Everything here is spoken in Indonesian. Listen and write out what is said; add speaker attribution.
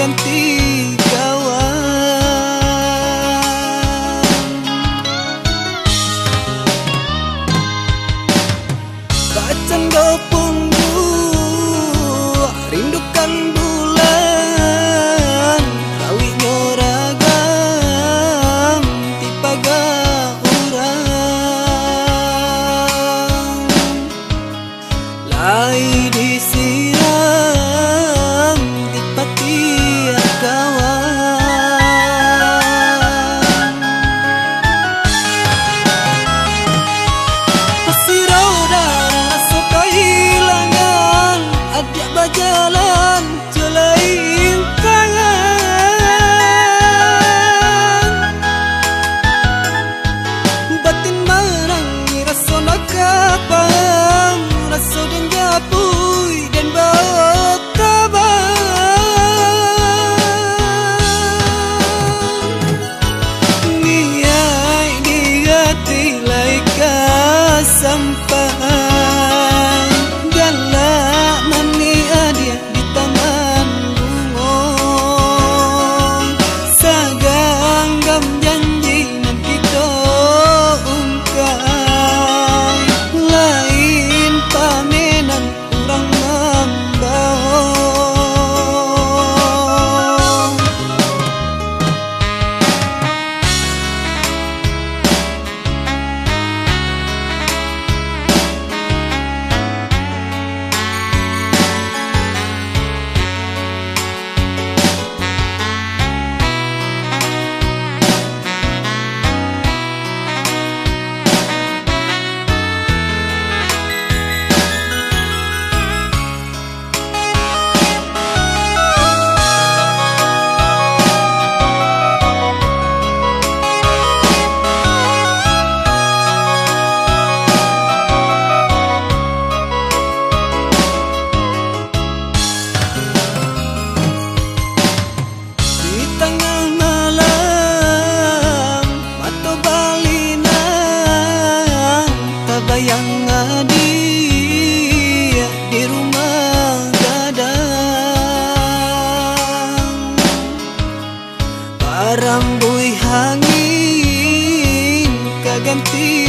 Speaker 1: kaganti kawan. Bacan kau punggu tanpa en ti.